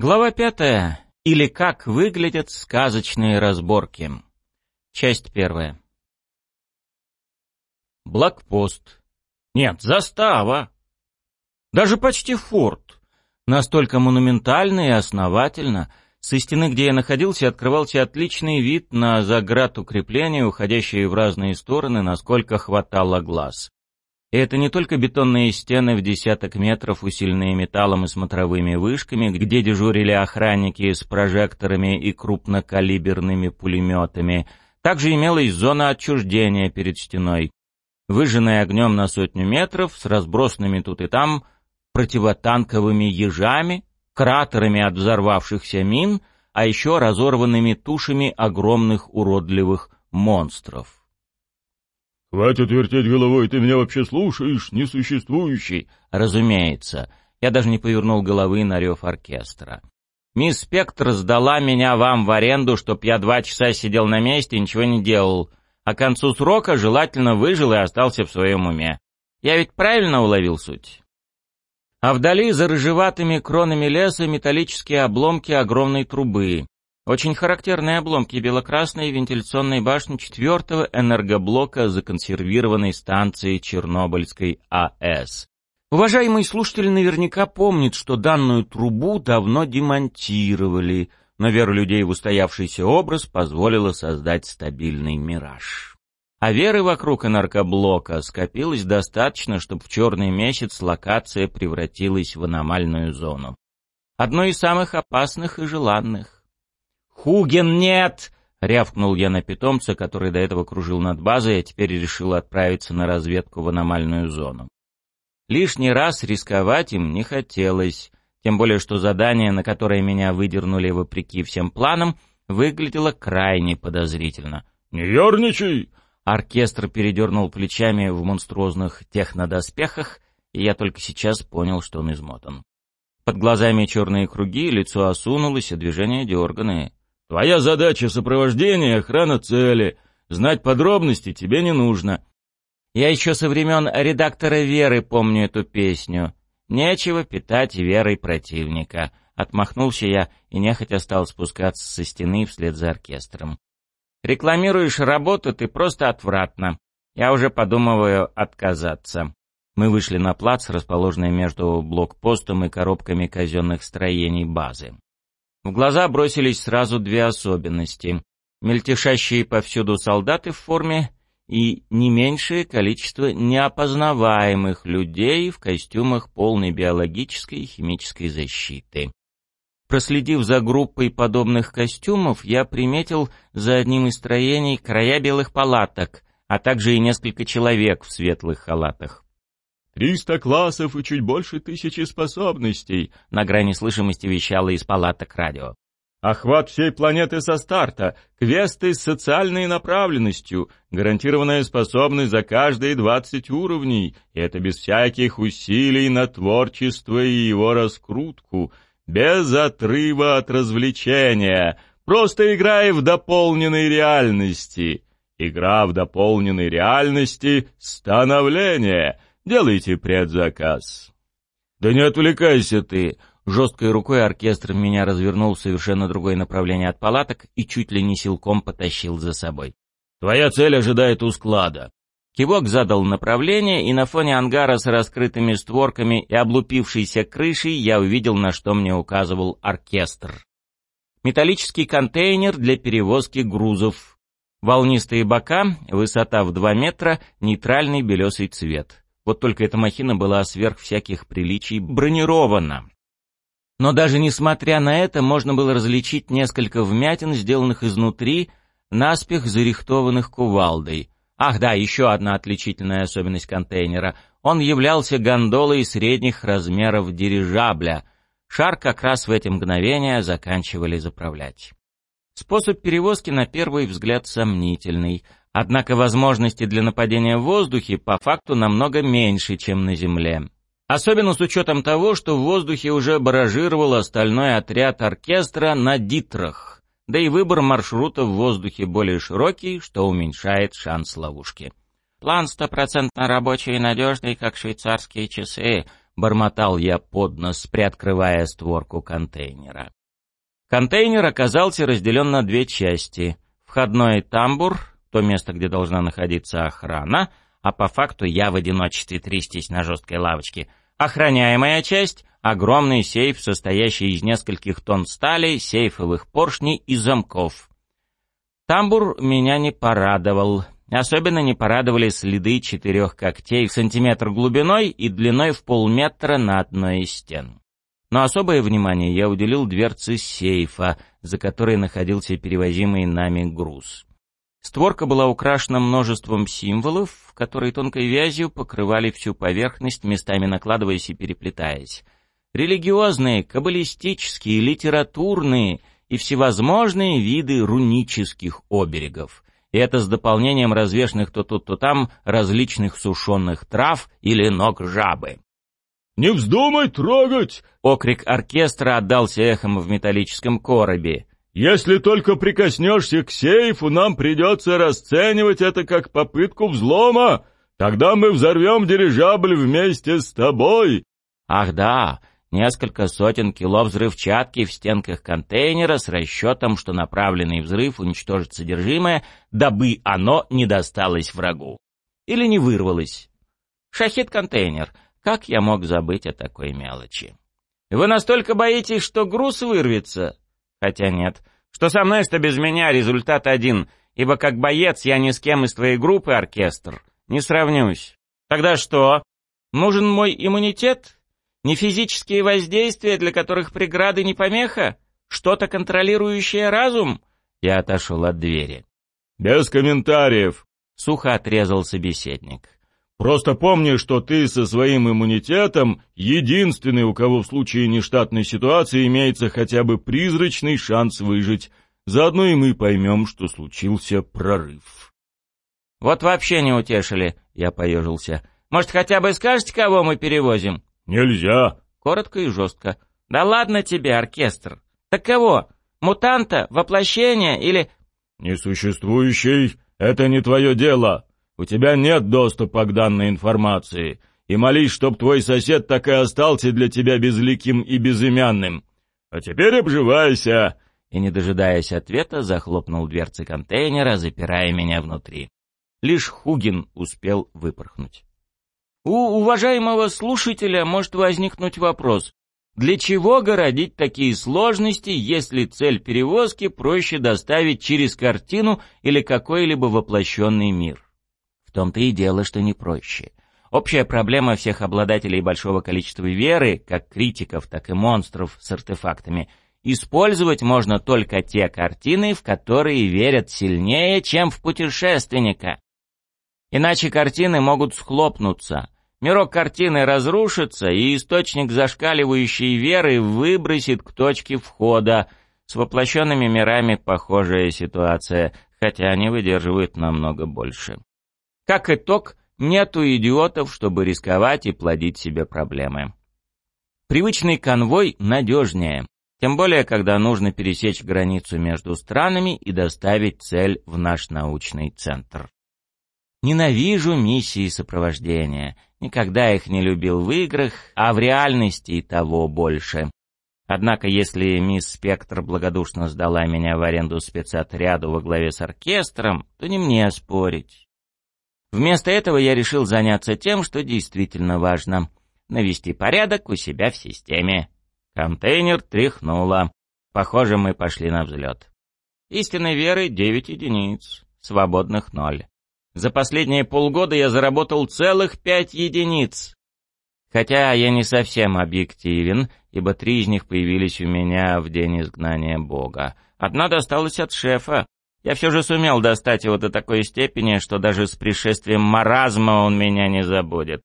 Глава пятая. Или как выглядят сказочные разборки. Часть первая. Блокпост. Нет, застава. Даже почти форт. Настолько монументально и основательно. Со стены, где я находился, открывался отличный вид на заград укрепления, уходящие в разные стороны, насколько хватало глаз. И это не только бетонные стены в десяток метров, усиленные металлом и смотровыми вышками, где дежурили охранники с прожекторами и крупнокалиберными пулеметами. Также имелась зона отчуждения перед стеной, выжженная огнем на сотню метров, с разбросанными тут и там противотанковыми ежами, кратерами от взорвавшихся мин, а еще разорванными тушами огромных уродливых монстров. «Хватит вертеть головой, ты меня вообще слушаешь, несуществующий?» «Разумеется». Я даже не повернул головы на рев оркестра. «Мисс Спектр сдала меня вам в аренду, чтоб я два часа сидел на месте и ничего не делал, а к концу срока желательно выжил и остался в своем уме. Я ведь правильно уловил суть?» А вдали, за рыжеватыми кронами леса, металлические обломки огромной трубы. Очень характерные обломки белокрасной вентиляционной башни четвертого энергоблока законсервированной станции Чернобыльской АЭС. Уважаемый слушатель наверняка помнит, что данную трубу давно демонтировали, но вера людей в устоявшийся образ позволила создать стабильный мираж. А веры вокруг энергоблока скопилось достаточно, чтобы в черный месяц локация превратилась в аномальную зону. Одно из самых опасных и желанных. «Хуген, нет!» — рявкнул я на питомца, который до этого кружил над базой, а теперь решил отправиться на разведку в аномальную зону. Лишний раз рисковать им не хотелось, тем более что задание, на которое меня выдернули вопреки всем планам, выглядело крайне подозрительно. «Не ерничай!» Оркестр передернул плечами в монструозных технодоспехах, и я только сейчас понял, что он измотан. Под глазами черные круги, лицо осунулось, и движения дерганые. Твоя задача — сопровождение и охрана цели. Знать подробности тебе не нужно. Я еще со времен редактора Веры помню эту песню. Нечего питать верой противника. Отмахнулся я и нехотя стал спускаться со стены вслед за оркестром. Рекламируешь работу, ты просто отвратно. Я уже подумываю отказаться. Мы вышли на плац, расположенный между блокпостом и коробками казенных строений базы. В глаза бросились сразу две особенности. Мельтешащие повсюду солдаты в форме и не меньшее количество неопознаваемых людей в костюмах полной биологической и химической защиты. Проследив за группой подобных костюмов, я приметил за одним из строений края белых палаток, а также и несколько человек в светлых халатах. «Триста классов и чуть больше тысячи способностей», — на грани слышимости вещало из палаток радио. «Охват всей планеты со старта, квесты с социальной направленностью, гарантированная способность за каждые двадцать уровней, и это без всяких усилий на творчество и его раскрутку, без отрыва от развлечения, просто играя в дополненной реальности». Игра в дополненной реальности — становление — Делайте предзаказ». «Да не отвлекайся ты!» Жесткой рукой оркестр меня развернул в совершенно другое направление от палаток и чуть ли не силком потащил за собой. «Твоя цель ожидает у склада». Кивок задал направление, и на фоне ангара с раскрытыми створками и облупившейся крышей я увидел, на что мне указывал оркестр. Металлический контейнер для перевозки грузов. Волнистые бока, высота в 2 метра, нейтральный белесый цвет. Вот только эта махина была сверх всяких приличий бронирована. Но даже несмотря на это, можно было различить несколько вмятин, сделанных изнутри, наспех зарихтованных кувалдой. Ах да, еще одна отличительная особенность контейнера. Он являлся гондолой средних размеров дирижабля. Шар как раз в эти мгновения заканчивали заправлять. Способ перевозки на первый взгляд сомнительный — Однако возможности для нападения в воздухе по факту намного меньше, чем на земле. Особенно с учетом того, что в воздухе уже баражировал остальной отряд оркестра на дитрах, да и выбор маршрута в воздухе более широкий, что уменьшает шанс ловушки. «План стопроцентно рабочий и надежный, как швейцарские часы», бормотал я под нос, приоткрывая створку контейнера. Контейнер оказался разделен на две части. Входной тамбур, то место, где должна находиться охрана, а по факту я в одиночестве трястись на жесткой лавочке. Охраняемая часть — огромный сейф, состоящий из нескольких тонн стали, сейфовых поршней и замков. Тамбур меня не порадовал. Особенно не порадовали следы четырех когтей в сантиметр глубиной и длиной в полметра на одной из стен. Но особое внимание я уделил дверце сейфа, за которой находился перевозимый нами груз. Створка была украшена множеством символов, которые тонкой вязью покрывали всю поверхность, местами накладываясь и переплетаясь. Религиозные, каббалистические, литературные и всевозможные виды рунических оберегов. И это с дополнением развешанных то тут, то там различных сушеных трав или ног жабы. «Не вздумай трогать!» — окрик оркестра отдался эхом в металлическом коробе. Если только прикоснешься к сейфу, нам придется расценивать это как попытку взлома. Тогда мы взорвем дирижабль вместе с тобой. Ах да, несколько сотен кило взрывчатки в стенках контейнера с расчетом, что направленный взрыв уничтожит содержимое, дабы оно не досталось врагу. Или не вырвалось. Шахид-контейнер. Как я мог забыть о такой мелочи? Вы настолько боитесь, что груз вырвется? Хотя нет. Что со мной, что без меня, результат один, ибо как боец я ни с кем из твоей группы, оркестр, не сравнюсь. Тогда что? Нужен мой иммунитет? Не физические воздействия, для которых преграды не помеха? Что-то контролирующее разум? Я отошел от двери. «Без комментариев», — сухо отрезал собеседник. Просто помни, что ты со своим иммунитетом единственный, у кого в случае нештатной ситуации имеется хотя бы призрачный шанс выжить. Заодно и мы поймем, что случился прорыв. Вот вообще не утешили, я поежился. Может, хотя бы скажете, кого мы перевозим? Нельзя. Коротко и жестко. Да ладно тебе, оркестр. Так кого? Мутанта? Воплощение или... Несуществующий — это не твое дело. У тебя нет доступа к данной информации, и молись, чтоб твой сосед так и остался для тебя безликим и безымянным. А теперь обживайся!» И, не дожидаясь ответа, захлопнул дверцы контейнера, запирая меня внутри. Лишь Хугин успел выпорхнуть. У уважаемого слушателя может возникнуть вопрос. Для чего городить такие сложности, если цель перевозки проще доставить через картину или какой-либо воплощенный мир? В том-то и дело, что не проще. Общая проблема всех обладателей большого количества веры, как критиков, так и монстров с артефактами, использовать можно только те картины, в которые верят сильнее, чем в путешественника. Иначе картины могут схлопнуться. Мирок картины разрушится, и источник зашкаливающей веры выбросит к точке входа. С воплощенными мирами похожая ситуация, хотя они выдерживают намного больше. Как итог, нету идиотов, чтобы рисковать и плодить себе проблемы. Привычный конвой надежнее, тем более, когда нужно пересечь границу между странами и доставить цель в наш научный центр. Ненавижу миссии сопровождения, никогда их не любил в играх, а в реальности и того больше. Однако, если мисс Спектр благодушно сдала меня в аренду спецотряду во главе с оркестром, то не мне спорить. Вместо этого я решил заняться тем, что действительно важно — навести порядок у себя в системе. Контейнер тряхнуло. Похоже, мы пошли на взлет. Истинной веры — девять единиц, свободных — ноль. За последние полгода я заработал целых пять единиц. Хотя я не совсем объективен, ибо три из них появились у меня в день изгнания Бога. Одна досталась от шефа, я все же сумел достать его до такой степени, что даже с пришествием маразма он меня не забудет.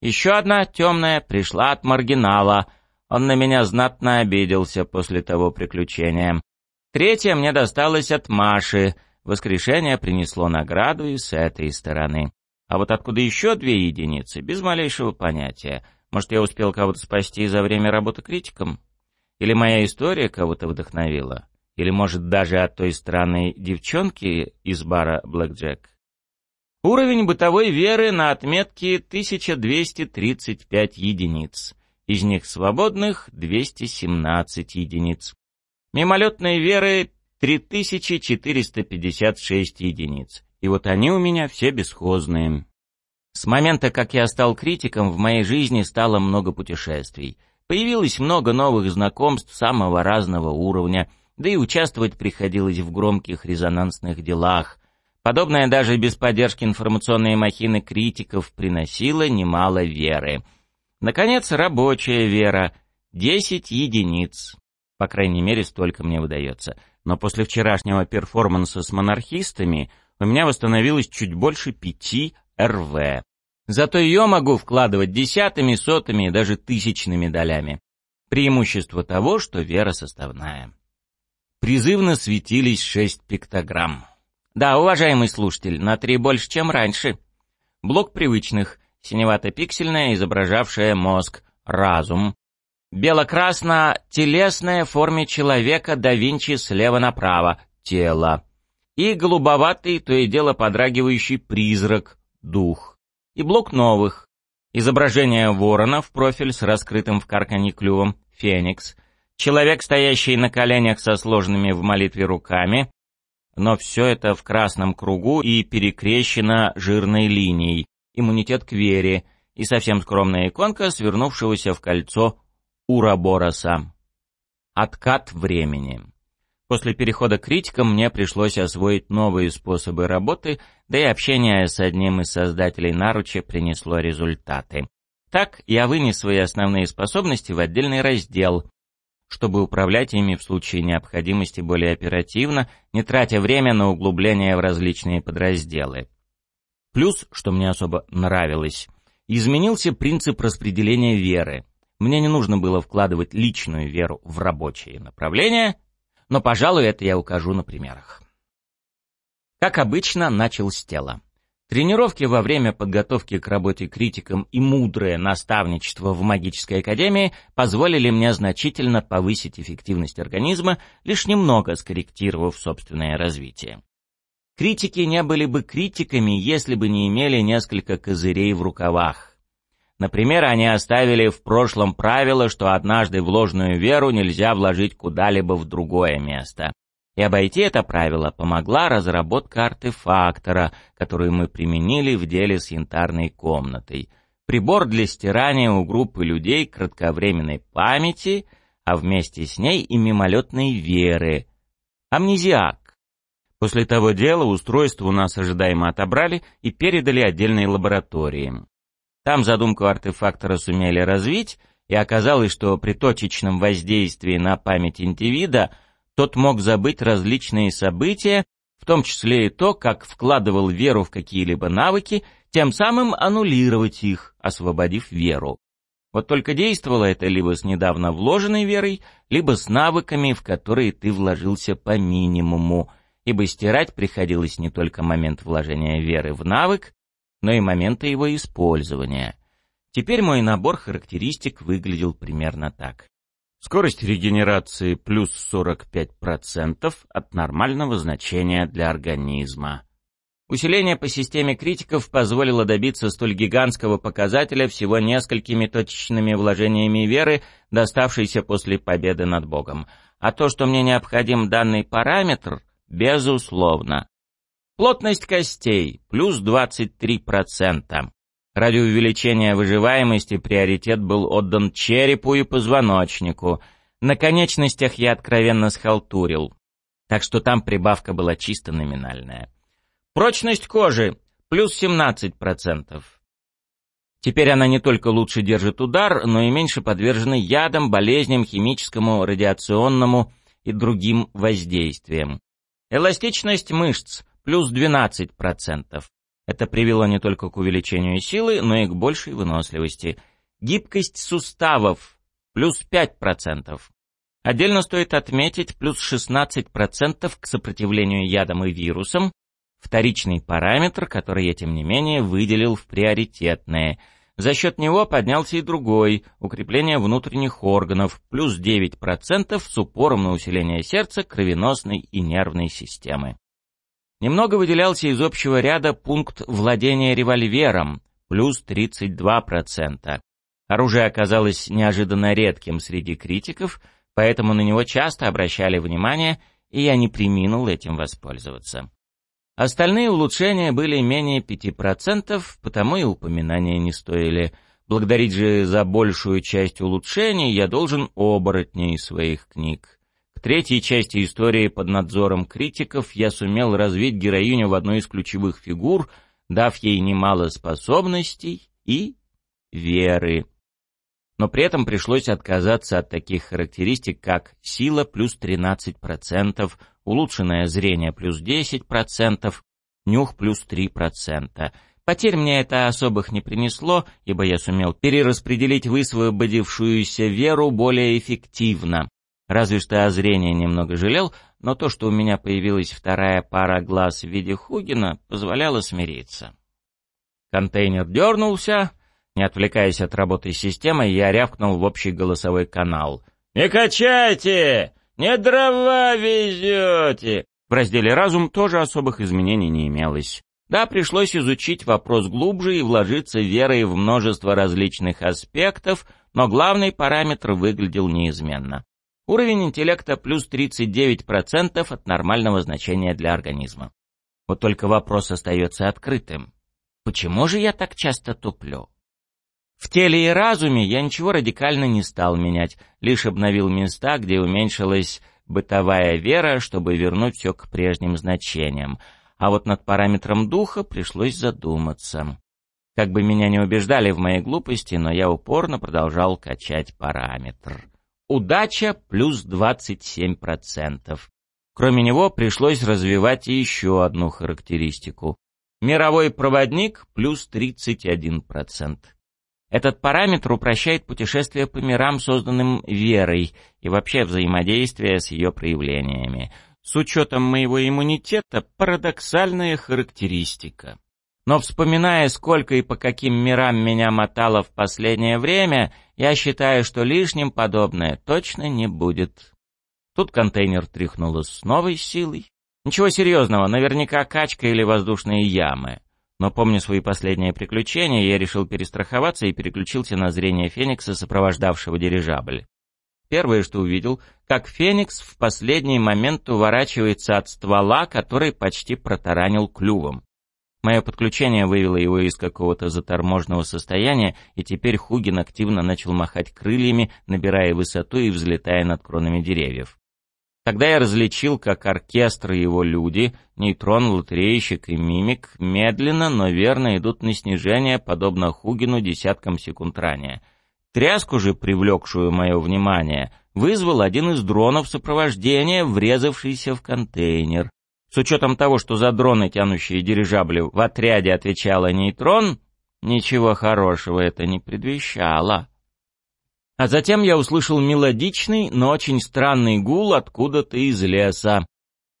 Еще одна темная пришла от маргинала. Он на меня знатно обиделся после того приключения. Третья мне досталась от Маши. Воскрешение принесло награду и с этой стороны. А вот откуда еще две единицы, без малейшего понятия. Может, я успел кого-то спасти за время работы критиком? Или моя история кого-то вдохновила? Или, может, даже от той странной девчонки из бара «Блэкджек»? Уровень бытовой веры на отметке 1235 единиц. Из них свободных 217 единиц. Мимолетной веры 3456 единиц. И вот они у меня все бесхозные. С момента, как я стал критиком, в моей жизни стало много путешествий. Появилось много новых знакомств самого разного уровня, да и участвовать приходилось в громких резонансных делах. Подобное даже без поддержки информационной махины критиков приносило немало веры. Наконец, рабочая вера. Десять единиц. По крайней мере, столько мне выдается. Но после вчерашнего перформанса с монархистами у меня восстановилось чуть больше пяти РВ. Зато ее могу вкладывать десятыми, сотыми и даже тысячными долями. Преимущество того, что вера составная. Призывно светились шесть пиктограмм. Да, уважаемый слушатель, на три больше, чем раньше. Блок привычных, синевато-пиксельная, изображавшая мозг, разум. Бело-красно-телесная в форме человека да Винчи слева направо, тело. И голубоватый, то и дело подрагивающий призрак, дух. И блок новых. Изображение ворона в профиль с раскрытым в каркане клювом, феникс. Человек, стоящий на коленях со сложными в молитве руками, но все это в красном кругу и перекрещено жирной линией, иммунитет к вере и совсем скромная иконка, свернувшегося в кольцо Урабороса. Откат времени. После перехода к критикам мне пришлось освоить новые способы работы, да и общение с одним из создателей наруча принесло результаты. Так я вынес свои основные способности в отдельный раздел, чтобы управлять ими в случае необходимости более оперативно, не тратя время на углубление в различные подразделы. Плюс, что мне особо нравилось, изменился принцип распределения веры. Мне не нужно было вкладывать личную веру в рабочие направления, но, пожалуй, это я укажу на примерах. Как обычно, начал с тела. Тренировки во время подготовки к работе критиком и мудрое наставничество в магической академии позволили мне значительно повысить эффективность организма, лишь немного скорректировав собственное развитие. Критики не были бы критиками, если бы не имели несколько козырей в рукавах. Например, они оставили в прошлом правило, что однажды вложенную веру нельзя вложить куда-либо в другое место. И обойти это правило помогла разработка артефактора, которую мы применили в деле с янтарной комнатой. Прибор для стирания у группы людей кратковременной памяти, а вместе с ней и мимолетной веры. Амнезиак. После того дела устройство у нас ожидаемо отобрали и передали отдельной лаборатории. Там задумку артефактора сумели развить, и оказалось, что при точечном воздействии на память индивида – тот мог забыть различные события, в том числе и то, как вкладывал веру в какие-либо навыки, тем самым аннулировать их, освободив веру. Вот только действовало это либо с недавно вложенной верой, либо с навыками, в которые ты вложился по минимуму, ибо стирать приходилось не только момент вложения веры в навык, но и моменты его использования. Теперь мой набор характеристик выглядел примерно так. Скорость регенерации плюс 45% от нормального значения для организма. Усиление по системе критиков позволило добиться столь гигантского показателя всего несколькими точечными вложениями веры, доставшейся после победы над Богом. А то, что мне необходим данный параметр, безусловно. Плотность костей плюс 23%. Ради увеличения выживаемости приоритет был отдан черепу и позвоночнику. На конечностях я откровенно схалтурил. Так что там прибавка была чисто номинальная. Прочность кожи плюс 17%. Теперь она не только лучше держит удар, но и меньше подвержена ядам, болезням, химическому, радиационному и другим воздействиям. Эластичность мышц плюс 12%. Это привело не только к увеличению силы, но и к большей выносливости. Гибкость суставов – плюс 5%. Отдельно стоит отметить плюс 16% к сопротивлению ядам и вирусам, вторичный параметр, который я, тем не менее, выделил в приоритетные. За счет него поднялся и другой – укрепление внутренних органов, плюс 9% с упором на усиление сердца, кровеносной и нервной системы. Немного выделялся из общего ряда пункт владения револьвером, плюс 32%. Оружие оказалось неожиданно редким среди критиков, поэтому на него часто обращали внимание, и я не приминул этим воспользоваться. Остальные улучшения были менее 5%, потому и упоминания не стоили. Благодарить же за большую часть улучшений я должен оборотней своих книг. К третьей части истории под надзором критиков я сумел развить героиню в одной из ключевых фигур, дав ей немало способностей и веры. Но при этом пришлось отказаться от таких характеристик, как сила плюс 13%, улучшенное зрение плюс 10%, нюх плюс 3%. Потерь мне это особых не принесло, ибо я сумел перераспределить высвободившуюся веру более эффективно. Разве что о зрении немного жалел, но то, что у меня появилась вторая пара глаз в виде Хугина, позволяло смириться. Контейнер дернулся. Не отвлекаясь от работы системы, я рявкнул в общий голосовой канал. «Не качайте! Не дрова везете!» В разделе «Разум» тоже особых изменений не имелось. Да, пришлось изучить вопрос глубже и вложиться верой в множество различных аспектов, но главный параметр выглядел неизменно. Уровень интеллекта плюс 39% от нормального значения для организма. Вот только вопрос остается открытым. Почему же я так часто туплю? В теле и разуме я ничего радикально не стал менять, лишь обновил места, где уменьшилась бытовая вера, чтобы вернуть все к прежним значениям. А вот над параметром духа пришлось задуматься. Как бы меня не убеждали в моей глупости, но я упорно продолжал качать параметр. Удача плюс 27%. Кроме него пришлось развивать еще одну характеристику. Мировой проводник плюс 31%. Этот параметр упрощает путешествие по мирам, созданным верой, и вообще взаимодействие с ее проявлениями. С учетом моего иммунитета парадоксальная характеристика. Но вспоминая, сколько и по каким мирам меня мотало в последнее время, я считаю, что лишним подобное точно не будет. Тут контейнер тряхнуло с новой силой. Ничего серьезного, наверняка качка или воздушные ямы. Но помню свои последние приключения, я решил перестраховаться и переключился на зрение Феникса, сопровождавшего дирижабль. Первое, что увидел, как Феникс в последний момент уворачивается от ствола, который почти протаранил клювом. Мое подключение вывело его из какого-то заторможенного состояния, и теперь Хугин активно начал махать крыльями, набирая высоту и взлетая над кронами деревьев. Тогда я различил, как оркестр и его люди, нейтрон, лотерейщик и мимик, медленно, но верно идут на снижение, подобно Хугину десяткам секунд ранее. Тряску же, привлекшую мое внимание, вызвал один из дронов сопровождения, врезавшийся в контейнер. С учетом того, что за дроны, тянущие дирижабли, в отряде отвечала нейтрон, ничего хорошего это не предвещало. А затем я услышал мелодичный, но очень странный гул откуда-то из леса.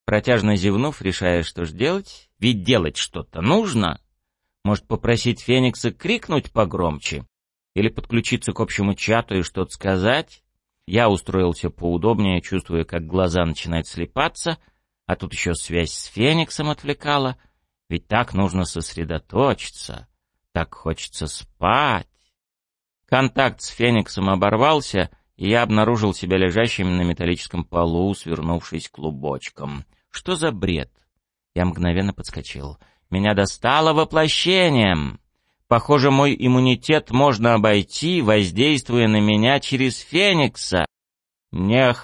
Протяжно зевнув, решая, что ж делать, ведь делать что-то нужно. Может, попросить Феникса крикнуть погромче? Или подключиться к общему чату и что-то сказать? Я устроился поудобнее, чувствуя, как глаза начинают слепаться — а тут еще связь с Фениксом отвлекала. Ведь так нужно сосредоточиться. Так хочется спать. Контакт с Фениксом оборвался, и я обнаружил себя лежащим на металлическом полу, свернувшись клубочком. Что за бред? Я мгновенно подскочил. Меня достало воплощением. Похоже, мой иммунитет можно обойти, воздействуя на меня через Феникса. Нехорошо.